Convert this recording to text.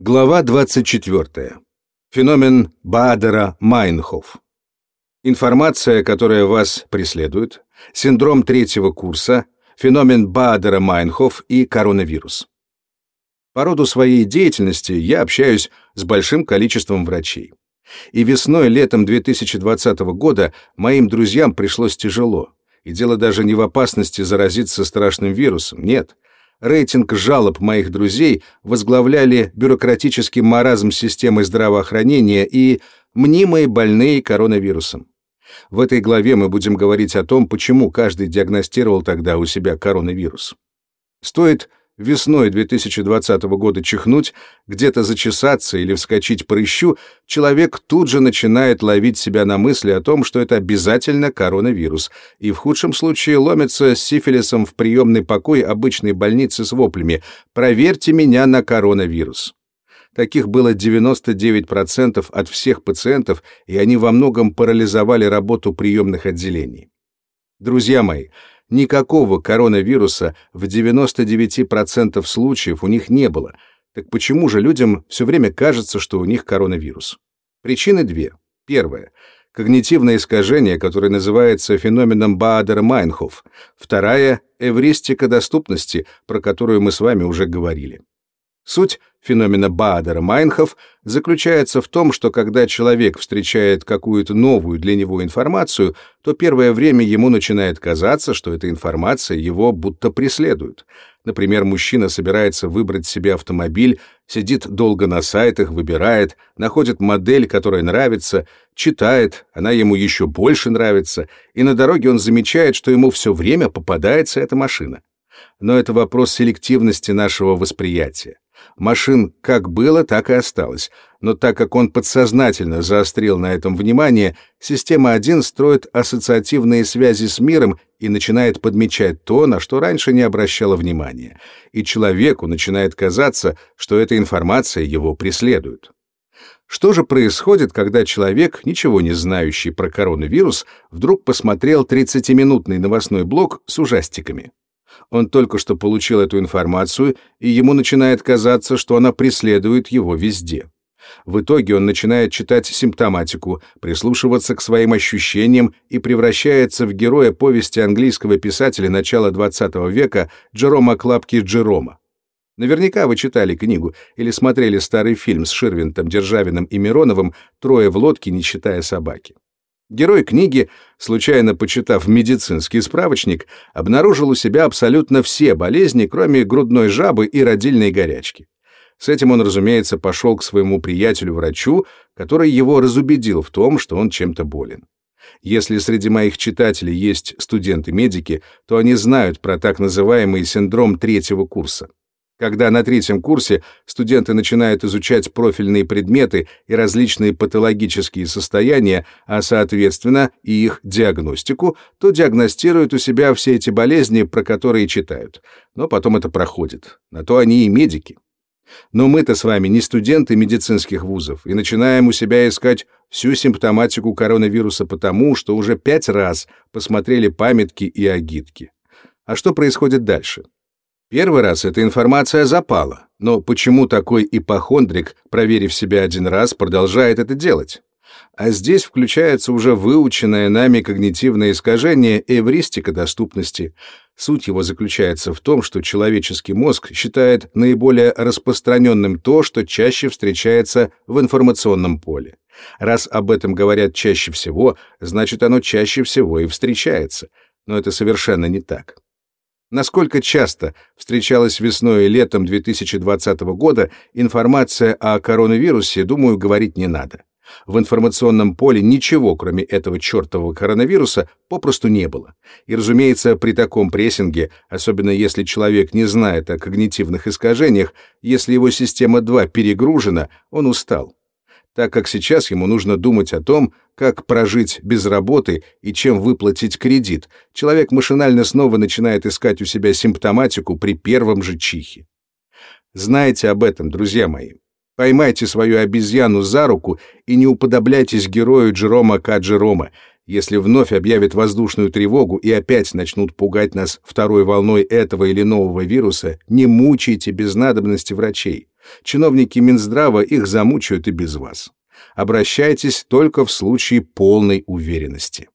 Глава 24. Феномен Баадера-Майнхоф. Информация, которая вас преследует, синдром третьего курса, феномен Баадера-Майнхоф и коронавирус. По роду своей деятельности я общаюсь с большим количеством врачей. И весной-летом 2020 года моим друзьям пришлось тяжело. И дело даже не в опасности заразиться страшным вирусом, нет — рейтинг жалоб моих друзей возглавляли бюрократический маразм системы здравоохранения и мнимые больные коронавирусом. В этой главе мы будем говорить о том, почему каждый диагностировал тогда у себя коронавирус. Стоит весной 2020 года чихнуть, где-то зачесаться или вскочить прыщу, человек тут же начинает ловить себя на мысли о том, что это обязательно коронавирус, и в худшем случае ломится с сифилисом в приемный покой обычной больницы с воплями «Проверьте меня на коронавирус». Таких было 99% от всех пациентов, и они во многом парализовали работу приемных отделений. Друзья мои, Никакого коронавируса в 99% случаев у них не было. Так почему же людям все время кажется, что у них коронавирус? Причины две. Первая — когнитивное искажение, которое называется феноменом Баадер-Майнхоф. Вторая — эвристика доступности, про которую мы с вами уже говорили. Суть феномена Баадера-Майнхоф заключается в том, что когда человек встречает какую-то новую для него информацию, то первое время ему начинает казаться, что эта информация его будто преследует. Например, мужчина собирается выбрать себе автомобиль, сидит долго на сайтах, выбирает, находит модель, которая нравится, читает, она ему еще больше нравится, и на дороге он замечает, что ему все время попадается эта машина. Но это вопрос селективности нашего восприятия. Машин как было, так и осталось, но так как он подсознательно заострил на этом внимание, система 1 строит ассоциативные связи с миром и начинает подмечать то, на что раньше не обращала внимания, и человеку начинает казаться, что эта информация его преследует. Что же происходит, когда человек, ничего не знающий про коронавирус, вдруг посмотрел 30-минутный новостной блок с ужастиками? Он только что получил эту информацию, и ему начинает казаться, что она преследует его везде. В итоге он начинает читать симптоматику, прислушиваться к своим ощущениям и превращается в героя повести английского писателя начала XX века Джерома Клапки Джерома. Наверняка вы читали книгу или смотрели старый фильм с Ширвинтом, Державиным и Мироновым «Трое в лодке, не считая собаки». Герой книги, случайно почитав медицинский справочник, обнаружил у себя абсолютно все болезни, кроме грудной жабы и родильной горячки. С этим он, разумеется, пошел к своему приятелю-врачу, который его разубедил в том, что он чем-то болен. Если среди моих читателей есть студенты-медики, то они знают про так называемый синдром третьего курса когда на третьем курсе студенты начинают изучать профильные предметы и различные патологические состояния, а соответственно и их диагностику, то диагностируют у себя все эти болезни, про которые читают. Но потом это проходит. На то они и медики. Но мы-то с вами не студенты медицинских вузов и начинаем у себя искать всю симптоматику коронавируса потому, что уже пять раз посмотрели памятки и агитки. А что происходит дальше? Первый раз эта информация запала, но почему такой ипохондрик, проверив себя один раз, продолжает это делать? А здесь включается уже выученное нами когнитивное искажение эвристика доступности. Суть его заключается в том, что человеческий мозг считает наиболее распространенным то, что чаще встречается в информационном поле. Раз об этом говорят чаще всего, значит оно чаще всего и встречается. Но это совершенно не так. Насколько часто встречалась весной и летом 2020 года информация о коронавирусе, думаю, говорить не надо. В информационном поле ничего, кроме этого чертового коронавируса, попросту не было. И, разумеется, при таком прессинге, особенно если человек не знает о когнитивных искажениях, если его система 2 перегружена, он устал так как сейчас ему нужно думать о том, как прожить без работы и чем выплатить кредит, человек машинально снова начинает искать у себя симптоматику при первом же чихе. Знайте об этом, друзья мои. Поймайте свою обезьяну за руку и не уподобляйтесь герою Джерома К. Джерома. Если вновь объявят воздушную тревогу и опять начнут пугать нас второй волной этого или нового вируса, не мучайте без надобности врачей. Чиновники Минздрава их замучают и без вас. Обращайтесь только в случае полной уверенности.